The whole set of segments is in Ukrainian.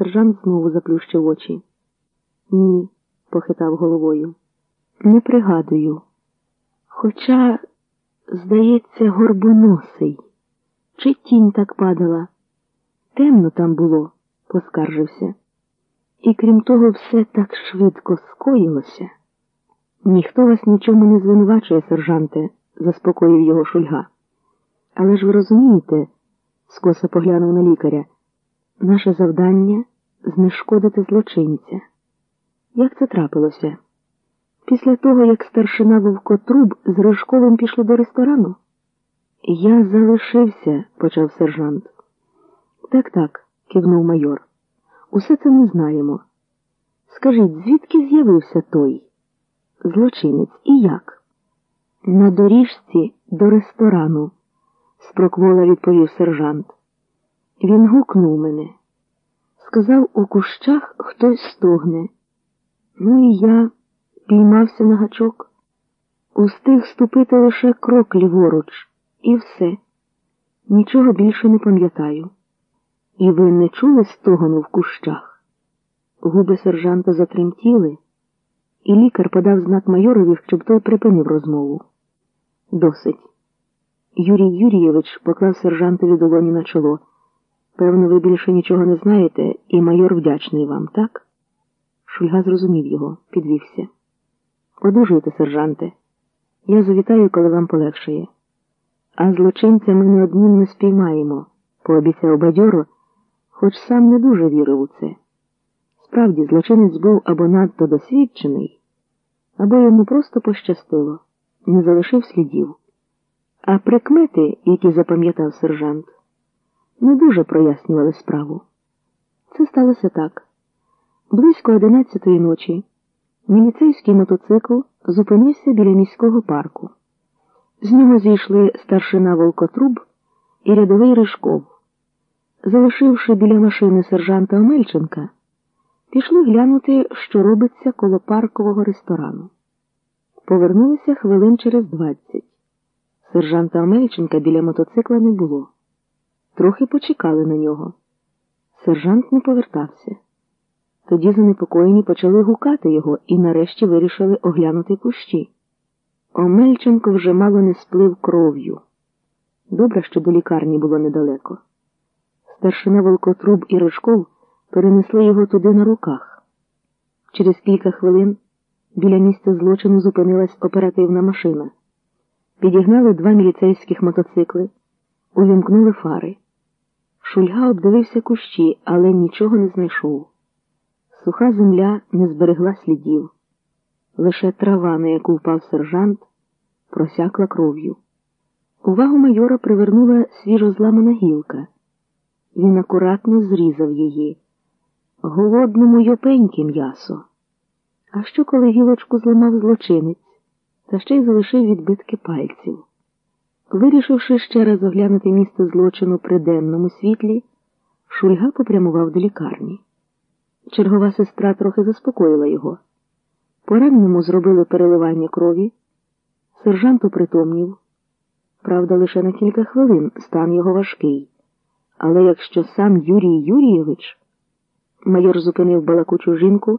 Сержант знову заплющив очі. Ні, похитав головою. Не пригадую. Хоча, здається, горбоносий. Чи тінь так падала? Темно там було, поскаржився. І крім того, все так швидко скоїлося. Ніхто вас нічому не звинувачує, сержанте, заспокоїв його шульга. Але ж ви розумієте, скоса поглянув на лікаря, наше завдання знешкодити злочинця. Як це трапилося? Після того, як старшина Вовкотруб з Рожковим пішли до ресторану? Я залишився, почав сержант. Так, так, кивнув майор. Усе це ми знаємо. Скажіть, звідки з'явився той злочинець і як? На доріжці до ресторану, спроквола відповів сержант. Він гукнув мене. Сказав, у кущах хтось стогне. Ну і я піймався на гачок. Устиг ступити лише крок ліворуч, і все. Нічого більше не пам'ятаю. І ви не чули стогону в кущах? Губи сержанта затремтіли, і лікар подав знак майорові, щоб той припинив розмову. Досить. Юрій Юрійович поклав сержантові долоні на чоло. Певно, ви більше нічого не знаєте, і майор вдячний вам, так? Шульга зрозумів його, підвівся. Одужуйте, сержанте. Я завітаю, коли вам полегшає. А злочинця ми неодмінно спіймаємо, пообіцяв бадьоро, хоч сам не дуже вірив у це. Справді, злочинець був або надто досвідчений, або йому просто пощастило, не залишив слідів. А прикмети, які запам'ятав сержант, не дуже прояснювали справу. Це сталося так. Близько одинадцятої ночі міліцейський мотоцикл зупинився біля міського парку. З нього зійшли старшина Волкотруб і рядовий Ришков. Залишивши біля машини сержанта Омельченка, пішли глянути, що робиться коло паркового ресторану. Повернулися хвилин через двадцять. Сержанта Омельченка біля мотоцикла не було. Трохи почекали на нього. Сержант не повертався. Тоді занепокоєні почали гукати його і нарешті вирішили оглянути кущі. Омельченко вже мало не сплив кров'ю. Добре, що до лікарні було недалеко. Старшина Волкотруб і Рожков перенесли його туди на руках. Через кілька хвилин біля місця злочину зупинилась оперативна машина. Підігнали два міліцейських мотоцикли, увімкнули фари. Шульга обдивився кущі, але нічого не знайшов. Суха земля не зберегла слідів. Лише трава, на яку впав сержант, просякла кров'ю. Увагу майора привернула свіжо зламана гілка. Він акуратно зрізав її. Голодному йопеньке м'ясо. А що, коли гілочку зламав злочинець, та ще й залишив відбитки пальців? Вирішивши ще раз оглянути місце злочину при денному світлі, Шульга попрямував до лікарні. Чергова сестра трохи заспокоїла його. Пораненому зробили переливання крові, сержант упритомнів. Правда, лише на кілька хвилин стан його важкий. Але якщо сам Юрій Юрійович, майор зупинив балакучу жінку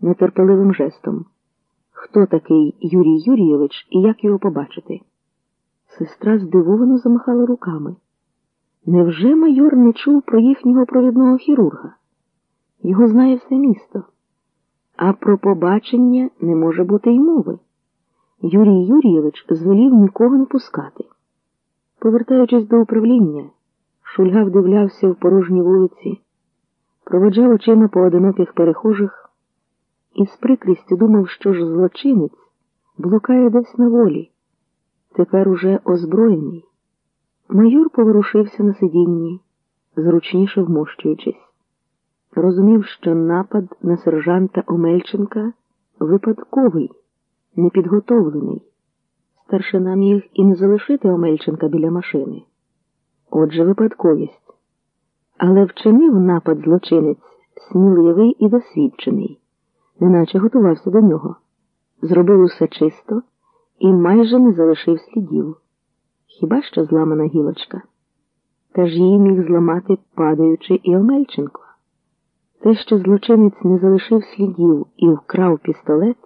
нетерпеливим жестом. Хто такий Юрій Юрійович і як його побачити? Сестра здивовано замахала руками. Невже майор не чув про їхнього провідного хірурга? Його знає все місто. А про побачення не може бути й мови. Юрій Юрійович звелів нікого не пускати. Повертаючись до управління, Шульга вдивлявся в порожні вулиці, проведжав очима поодиноких перехожих і з прикрістю думав, що ж злочинець блукає десь на волі, тепер уже озброєний. Майор поворушився на сидінні, зручніше вмощуючись. Розумів, що напад на сержанта Омельченка випадковий, непідготовлений. Старшина міг і не залишити Омельченка біля машини. Отже, випадковість. Але вчинив напад злочинець сміливий і досвідчений, неначе готувався до нього. Зробив усе чисто і майже не залишив слідів. Хіба що зламана гілочка? Та ж її міг зламати падаючи і Омельченко. Те, що злочинець не залишив слідів і вкрав пістолет,